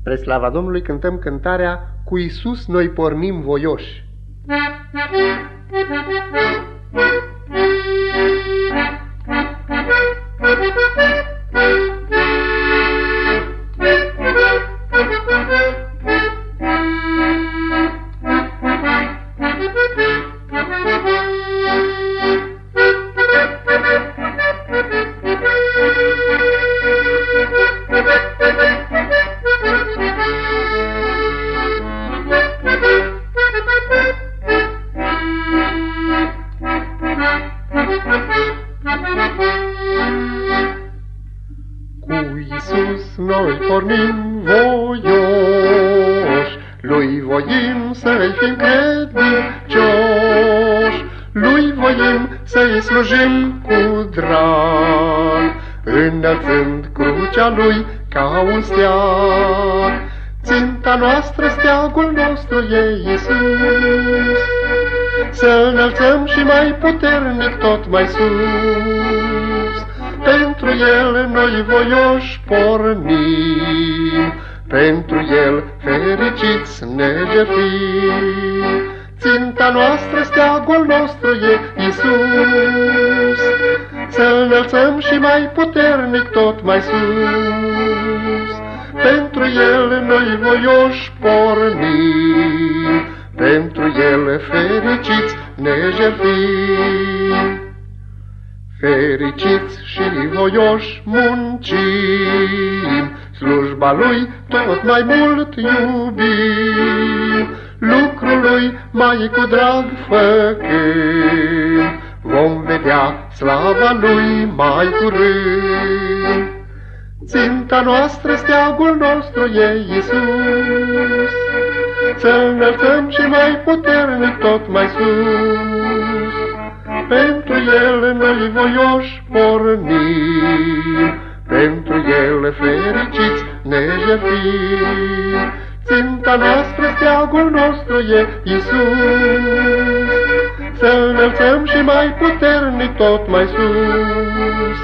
Spre slava Domnului cântăm cântarea Cu Isus noi pornim voioși. Cu noi pornim voioși, Lui voim să-i fim credincioși, Lui voim să-i slujim cu drag, Înălțând crucea Lui ca un steag. Ținta noastră, steagul nostru e Iisus, Să înălțăm și mai puternic tot mai sus, pentru El noi voioși pornim, Pentru El fericiți ne jertfim. Ținta noastră, steagul nostru e Isus, Să înălțăm și mai puternic tot mai sus. Pentru El noi voioși pornim, Pentru El fericiți ne jertfim. Fericiți și voioși muncim, Slujba Lui tot mai mult iubim, Lucrul Lui mai cu drag făcând, Vom vedea slava Lui mai curând. Ținta noastră, steagul nostru e Iisus, Să înălțăm și mai puternic tot mai sus, pentru El noi voioși pornim, Pentru El fericiți ne jertfim. Ținta noastră, steagul nostru e Iisus, Să înălțăm și mai puternic tot mai sus,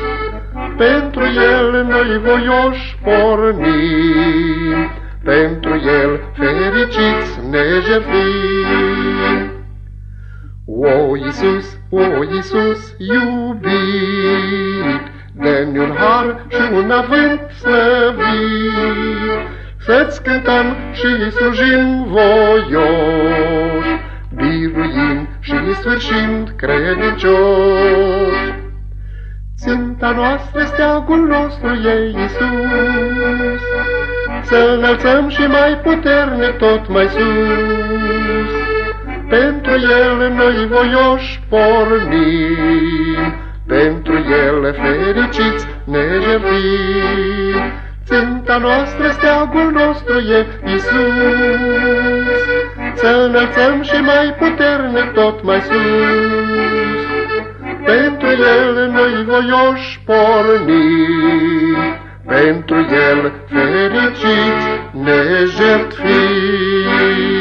Pentru El noi voioși pornim, Pentru El fericiți ne jertfim. O Iisus, o Iisus iubit, Dă-mi un har și un avânt slăvit, Să-ți cântăm și slujim voioși, Biruind și sfârșind credincioși. Ținta noastră, steagul nostru e Iisus, Să înălțăm și mai puternic tot mai sus, pentru El noi voioși pornim, Pentru El fericiți ne jertfim. Ținta noastră, steagul nostru e Iisus, Să înălțăm și mai puternic tot mai sus, Pentru El noi voioși pornim, Pentru El fericiți ne jertfim.